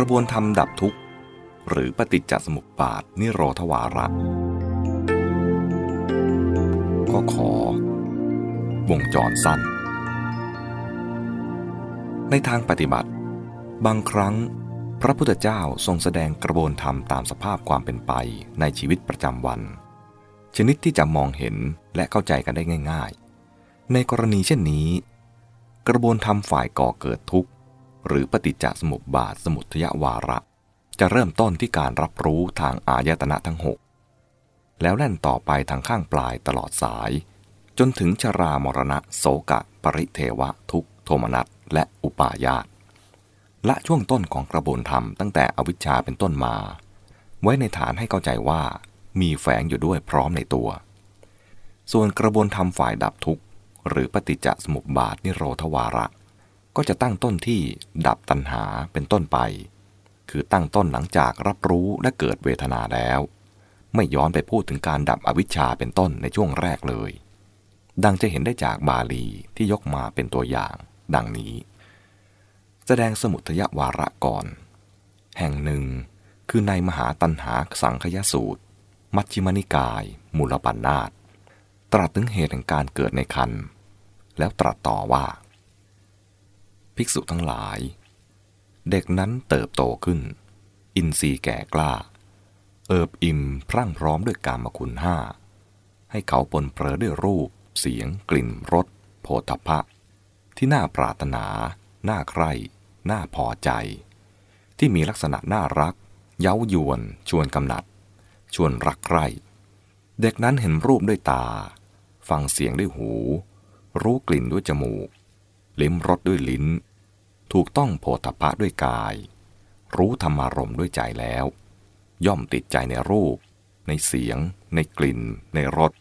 กระบวนธรรมดับทุกข์ หรือปฏิจจสมุปบาทนิโรธวาระ ก็ขอ วงจรสั้น ในทางปฏิบัติ บางครั้ง พระพุทธเจ้าทรงแสดงกระบวนธรรมตามสภาพความเป็นไปในชีวิตประจำวัน ชนิดที่จะมองเห็นและเข้าใจกันได้ง่าย ๆ ในกรณีเช่นนี้ กระบวนธรรมฝ่ายก่อเกิดทุกข์ หรือปฏิจจสมุปบาทสมุทยวาระ จะเริ่มต้นที่การรับรู้ทางอายตนะทั้งหกแล้วแล่นต่อไปทางข้างปลายตลอดสาย จนถึงชรามรณะโสกะ ปริเทวะทุกโทมนัสและอุปาญาตและช่วงต้นของกระบวนธรรมตั้งแต่อวิชชาเป็นต้นมา ไว้ในฐานให้เข้าใจว่ามีแฝงอยู่ด้วยพร้อมในตัว ส่วนกระบวนธรรมฝ่ายดับทุกข์ หรือปฏิจจสมุปบาทนิโรธวาระ ก็จะตั้งต้นที่ดับตัณหาเป็นต้นไป คือตั้งต้นหลังจากรับรู้และเกิดเวทนาแล้ว ไม่ย้อนไปพูดถึงการดับอวิชชาเป็นต้นในช่วงแรกเลย ดังจะเห็นได้จากบาลีที่ยกมาเป็นตัวอย่าง ดังนี้ แสดงสมุทยวาระก่อน แห่งหนึ่ง คือในมหาตันหาสังคยสูตร มัชฌิมนิกาย มูลปัญนาตตรัสถึงเหตุแห่งการเกิดในคันแล้วตรัสต่อว่า ภิกษุทั้งหลาย เด็กนั้นเติบโตขึ้น อินทรีย์แก่กล้า เอิบอิ่มพรั่งพร้อมด้วยกามคุณห้า ให้เขาปนเปื้อด้วยรูป เสียง กลิ่นรสโผฏฐะที่น่าปรารถนา น่าใคร่น่าพอใจ ที่มีลักษณะน่ารัก เย้ายวน ชวนกำหนัด ชวนรักใคร่เด็กนั้นเห็นรูปด้วยตา ฟังเสียงด้วยหู รู้กลิ่นด้วยจมูก ลิ้มรสด้วยลิ้น ถูกต้องโพธพะด้วยกาย รู้ธรรมารมด้วยใจแล้ว ย่อมติดใจในรูป ในเสียง ในกลิ่น ในรส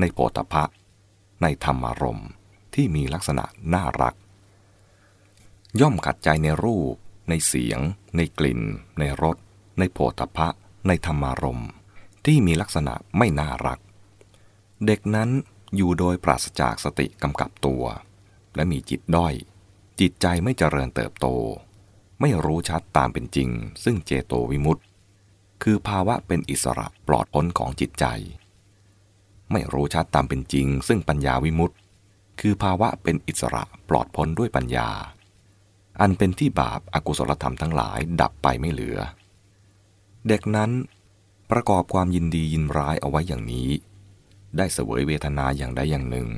ในโพธพะ ในธรรมารมที่มีลักษณะน่ารัก ย่อมขัดใจในรูป ในเสียง ในกลิ่น ในรส ในโพธพะ ในธรรมารมที่มีลักษณะไม่น่ารัก เด็กนั้นอยู่โดยปราศจากสติกำกับตัว และมีจิตด้อย จิตใจไม่เจริญเติบโต ไม่รู้ชัดตามเป็นจริง ซึ่งเจโตวิมุตต์คือภาวะเป็นอิสระปลอดพ้นของจิตใจ ไม่รู้ชัดตามเป็นจริง ซึ่งปัญญาวิมุตต์คือภาวะเป็นอิสระปลอดพ้นด้วยปัญญา อันเป็นที่บาปอากุศลธรรมทั้งหลายดับไปไม่เหลือ เด็กนั้นประกอบความยินดียินร้ายเอาไว้อย่างนี้ ได้เสวยเวทนาอย่างใดอย่างหนึ่ง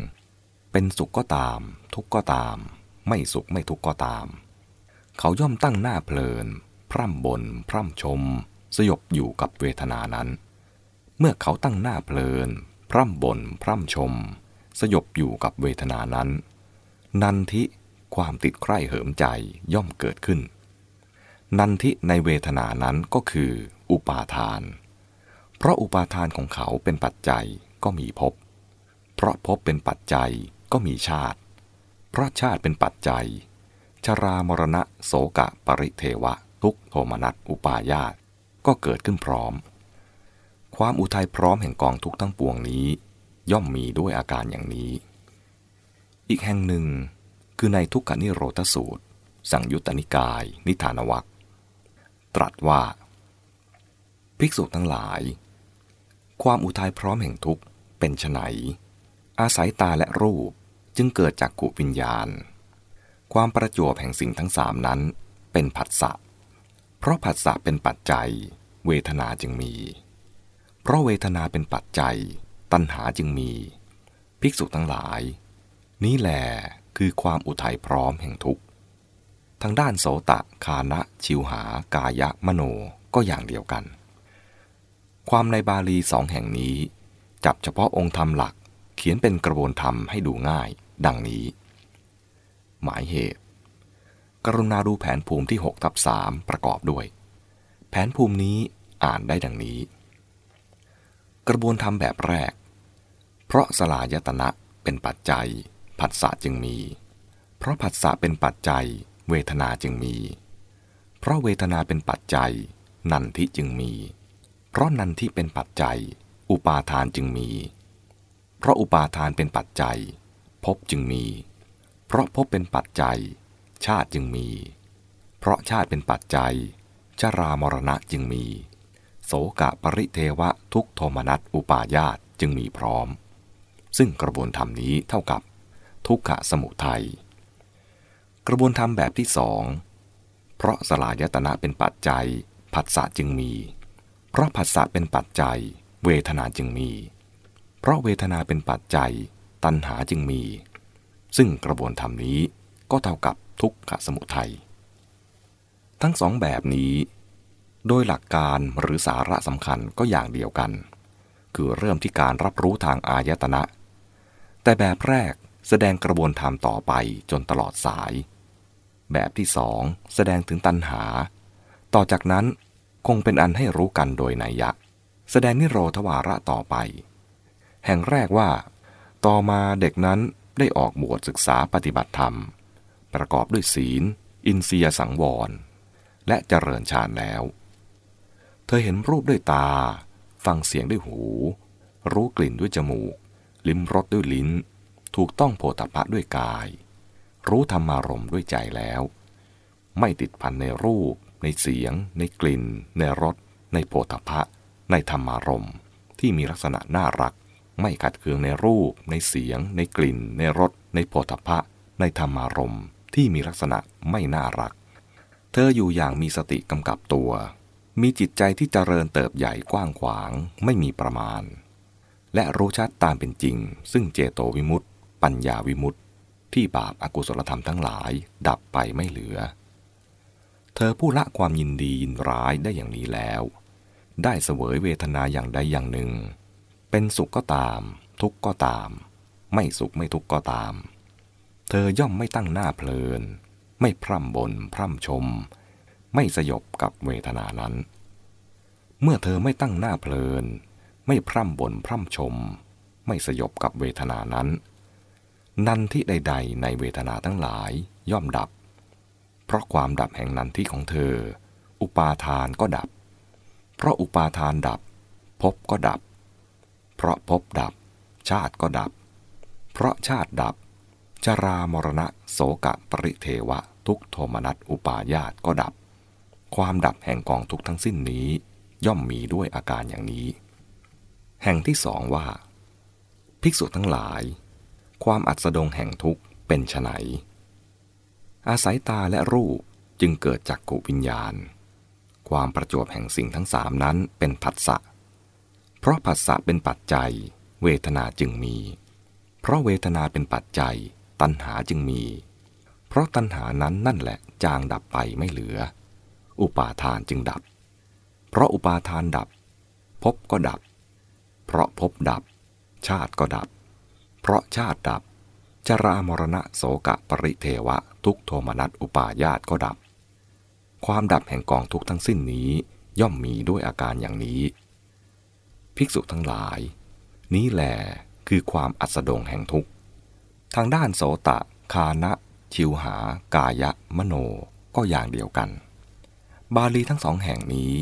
เป็นสุขก็ตาม ทุกข์ก็ตาม ไม่สุขไม่ทุกข์ก็ตาม เขาย่อมตั้งหน้าเพลิน พร่ำบนพร่ำชม สยบอยู่กับเวทนานั้น เมื่อเขาตั้งหน้าเพลิน พร่ำบนพร่ำชม สยบอยู่กับเวทนานั้น นันทิความติดใคร่เหิมใจย่อมเกิดขึ้น นันทิในเวทนานั้นก็คือ อุปาทาน เพราะอุปาทานของเขาเป็นปัจจัยก็มีภพเพราะภพเป็นปัจจัย ก็มีชาติ เพราะชาติเป็นปัจจัย ชรามรณะโสกะปริเทวะ ทุกโทมนัสอุปาญาตก็เกิดขึ้นพร้อม ความอุทัยพร้อมแห่งกองทุกทั้งปวงนี้ ย่อมมีด้วยอาการอย่างนี้ อีกแห่งหนึ่ง คือในทุกขนิโรธสูตร สังยุตตนิกาย นิทานวัคตรัสว่า ภิกษุทั้งหลาย ความอุทัยพร้อมแห่งทุกเป็นไฉนอาศัยตาและรูป จึงเกิดจากกุวิญญาณ ความประจวบแห่งสิ่งทั้งสามนั้นเป็นผัสสะ เพราะผัสสะเป็นปัจจัย เวทนาจึงมี เพราะเวทนาเป็นปัจจัย ตัณหาจึงมี ภิกษุทั้งหลาย นี้แหลคือความอุทัยพร้อมแห่งทุกข์ทางด้านโสตะคานะชิวหากายะมโนก็อย่างเดียวกัน ความในบาลีสองแห่งนี้ จับเฉพาะองค์ธรรมหลักเขียนเป็นกระบวนธรรมให้ดูง่าย ดังนี้ หมายเหตุ กรุณาดูแผนภูมิที่6ทับ3ประกอบด้วย แผนภูมินี้อ่านได้ดังนี้ กระบวนธรรมแบบแรก เพราะสลายตนะเป็นปัจจัย ผัสสะจึงมี เพราะผัสสะเป็นปัจจัย เวทนาจึงมี เพราะเวทนาเป็นปัจจัย นันทิจึงมี เพราะนันทิเป็นปัจจัย อุปาทานจึงมี เพราะอุปาทานเป็นปัจจัย ภพจึงมี เพราะภพเป็นปัจจัย ชาติจึงมี เพราะชาติเป็นปัจจัย ชรามรณะจึงมี โสกะปริเทวะทุกโทมนัสอุปาญาตจึงมีพร้อม ซึ่งกระบวนธรรมนี้เท่ากับ ทุกขะสมุทัยกระบวนธรรมแบบที่สองเพราะสลายตนะเป็นปัจจัย ผัสสะจึงมี เพราะผัสสะเป็นปัจจัย เวทนาจึงมี เพราะเวทนาเป็นปัจจัย ตัณหาจึงมี ซึ่งกระบวนธรรมนี้ก็เท่ากับทุกขสมุทัย ทั้งสองแบบนี้ โดยหลักการหรือสาระสำคัญก็อย่างเดียวกัน คือเริ่มที่การรับรู้ทางอายตนะ แต่แบบแรกแสดงกระบวนธรรมต่อไปจนตลอดสาย แบบที่สองแสดงถึงตัณหา ต่อจากนั้นคงเป็นอันให้รู้กันโดยนัยยะ แสดงนิโรธวาระต่อไป แห่งแรกว่า ต่อมาเด็กนั้นได้ออกบวชศึกษาปฏิบัติธรรม ประกอบด้วยศีล อินทรียสังวร และเจริญฌานแล้ว เธอเห็นรูปด้วยตา ฟังเสียงด้วยหู รู้กลิ่นด้วยจมูก ลิ้มรสด้วยลิ้น ถูกต้องโพธพะด้วยกาย รู้ธรรมารมด้วยใจแล้ว ไม่ติดพันในรูป ในเสียง ในกลิ่น ในรส ในโพธพะในธรรมารมที่มีลักษณะน่ารัก ไม่ขัดเคืองในรูป ในเสียง ในกลิ่น ในรส ในโพธพะในธรรมารมที่มีลักษณะไม่น่ารัก เธออยู่อย่างมีสติกำกับตัว มีจิตใจที่เจริญเติบใหญ่กว้างขวางไม่มีประมาณ และรู้ชัดตามเป็นจริง ซึ่งเจโตวิมุตติ ปัญญาวิมุตติ ที่บาปอากุศลธรรมทั้งหลาย ดับไปไม่เหลือ เธอผู้ละความยินดียินร้ายได้อย่างนี้แล้ว ได้เสวยเวทนาอย่างใดอย่างหนึ่ง เป็นสุขก็ตาม ทุกข์ก็ตาม ไม่สุขไม่ทุกข์ก็ตาม เธอย่อมไม่ตั้งหน้าเพลิน ไม่พร่ำบนพร่ำชม ไม่สยบกับเวทนานั้น เมื่อเธอไม่ตั้งหน้าเพลิน ไม่พร่ำบนพร่ำชม ไม่สยบกับเวทนานั้น นันทิใด ๆ ในเวทนาทั้งหลายย่อมดับ เพราะความดับแห่งนันทิของเธอ อุปาทานก็ดับ เพราะอุปาทานดับภพก็ดับ เพราะภพดับ ชาติก็ดับ เพราะชาติดับจรามรณะโสกะปริเทวะ ทุกโทมนัสอุปาญาตก็ดับ ความดับแห่งกองทุกทั้งสิ้นนี้ ย่อมมีด้วยอาการอย่างนี้ แห่งที่สองว่า ภิกษุทั้งหลาย ความอัศดงแห่งทุกขเป็นไฉนอาศัยตาและรูปจึงเกิดจากกุวิญญาณ ความประจวบแห่งสิ่งทั้งสามนั้นเป็นผัสสะเพราะผัสสะเป็นปัจจัย เวทนาจึงมี เพราะเวทนาเป็นปัจจัย ตัณหาจึงมี เพราะตัณหานั้นนั่นแหละจางดับไปไม่เหลือ อุปาทานจึงดับ เพราะอุปาทานดับภพก็ดับ เพราะภพดับ ชาติก็ดับ เพราะชาติดับจรามรณะโสกะปริเทวะทุกโทมนัสอุปาญาตก็ดับ ความดับแห่งกองทุกทั้งสิ้นนี้ย่อมมีด้วยอาการอย่างนี้ ภิกษุทั้งหลาย นี้แหลคือความอัสดงแห่งทุกข์ ทางด้านโสตะ คานะ ชิวหา กายะ มโน ก็อย่างเดียวกัน บาลีทั้งสองแห่งนี้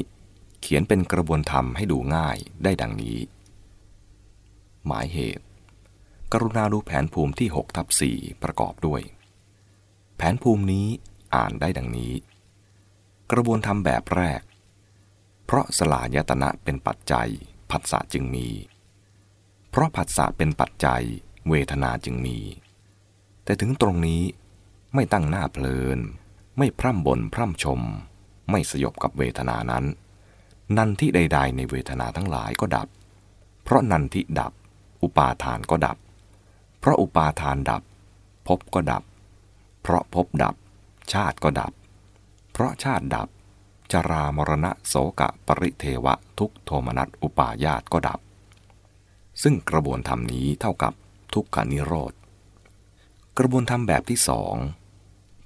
เขียนเป็นกระบวนธรรมให้ดูง่ายได้ดังนี้ หมายเหตุ กรุณาดูแผนภูมิที่6ทับ4ประกอบด้วย แผนภูมินี้อ่านได้ดังนี้ กระบวนธรรมแบบแรก เพราะสลายตนะเป็นปัจจัย ผัสสะจึงมี เพราะผัสสะเป็นปัจจัย เวทนาจึงมี แต่ถึงตรงนี้ไม่ตั้งหน้าเพลิน ไม่พร่ำบนพร่ำชม ไม่สยบกับเวทนานั้น นันที่ใด ๆ ในเวทนาทั้งหลายก็ดับ เพราะนันทิดับ อุปาทานก็ดับ เพราะอุปาทานดับภพก็ดับ เพราะภพดับ ชาติก็ดับ เพราะชาติดับ จรามรณะโสกะปริเทวะทุกโทมนัสอุปาญาตก็ดับ ซึ่งกระบวนธรรมนี้เท่ากับทุกขานิโรธ กระบวนธรรมแบบที่สอง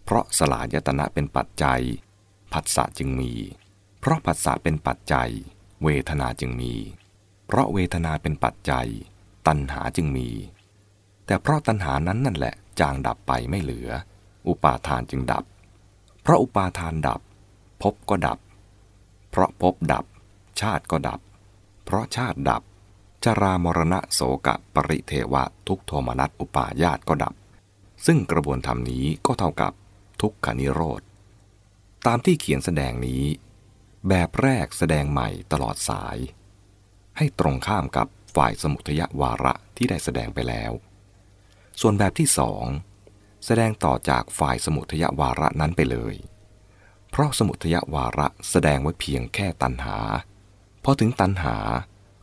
เพราะสลายตนะเป็นปัจจัย ผัสสะจึงมี เพราะผัสสะเป็นปัจจัย เวทนาจึงมี เพราะเวทนาเป็นปัจจัย ตัณหาจึงมี แต่เพราะตัณหานั้นนั่นแหละจางดับไปไม่เหลือ อุปาทานจึงดับ เพราะอุปาทานดับ ภพก็ดับ เพราะภพดับ ชาติก็ดับ เพราะชาติดับจรามรณะโสกะปริเทวะทุกโทมนัสอุปาญาตก็ดับ ซึ่งกระบวนธรรมนี้ก็เท่ากับทุกขานิโรธ ตามที่เขียนแสดงนี้ แบบแรกแสดงใหม่ตลอดสาย ให้ตรงข้ามกับฝ่ายสมุทยวาระที่ได้แสดงไปแล้ว ส่วนแบบที่สองแสดงต่อจากฝ่ายสมุทยวาระนั้นไปเลย เพราะสมุทยวาระแสดงไว้เพียงแค่ตันหา พอถึงตันหา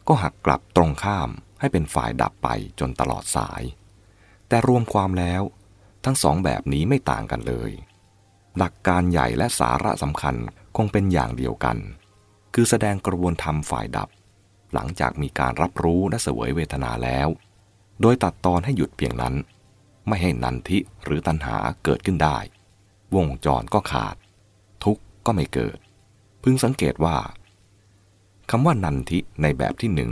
ก็หักกลับตรงข้ามให้เป็นฝ่ายดับไปจนตลอดสาย แต่รวมความแล้ว ทั้งสองแบบนี้ไม่ต่างกันเลย หลักการใหญ่และสาระสำคัญคงเป็นอย่างเดียวกัน คือแสดงกระบวนธรรมฝ่ายดับ หลังจากมีการรับรู้และเสวยเวทนาแล้ว โดยตัดตอนให้หยุดเพียงนั้น ไม่ให้นันทิหรือตัณหาเกิดขึ้นได้ วงจรก็ขาด ก็ไม่เกิด พึงสังเกตว่าคำว่านันทิในแบบที่หนึ่ง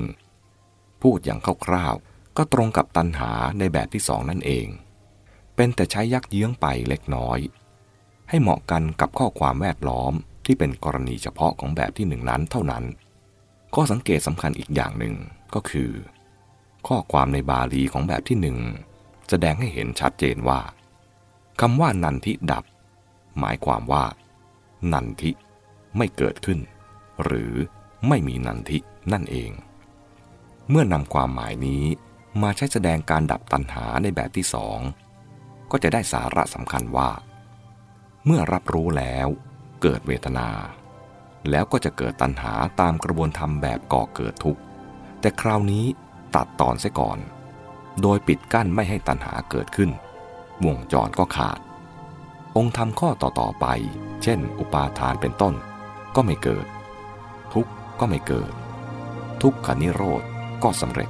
พูดอย่างคร่าวๆก็ตรงกับตัณหาในแบบที่สองนั่นเอง เป็นแต่ใช้ยักเยื้องไปเล็กน้อย ให้เหมาะกันกับข้อความแวดล้อมที่เป็นกรณีเฉพาะของแบบที่หนึ่งนั้นเท่านั้น ข้อสังเกตสำคัญอีกอย่างหนึ่งก็คือ ข้อความในบาลีของแบบที่หนึ่งแสดงให้เห็นชัดเจนว่าคำว่านันทิดับ หมายความว่า นันทิ ไม่เกิดขึ้น หรือไม่มีนันทินั่นเอง เมื่อนำความหมายนี้มาใช้แสดงการดับตัณหาในแบบที่สองก็จะได้สาระสำคัญว่า เมื่อรับรู้แล้วเกิดเวทนา แล้วก็จะเกิดตัณหาตามกระบวนธรรมแบบก่อเกิดทุกข์ แต่คราวนี้ตัดตอนเสียก่อน โดยปิดกั้นไม่ให้ตัณหาเกิดขึ้น วงจรก็ขาด องค์ธรรมข้อต่อๆไป เช่น อุปาทานเป็นต้น ก็ไม่เกิด ทุกข์ก็ไม่เกิด ทุกขานิโรธก็สำเร็จ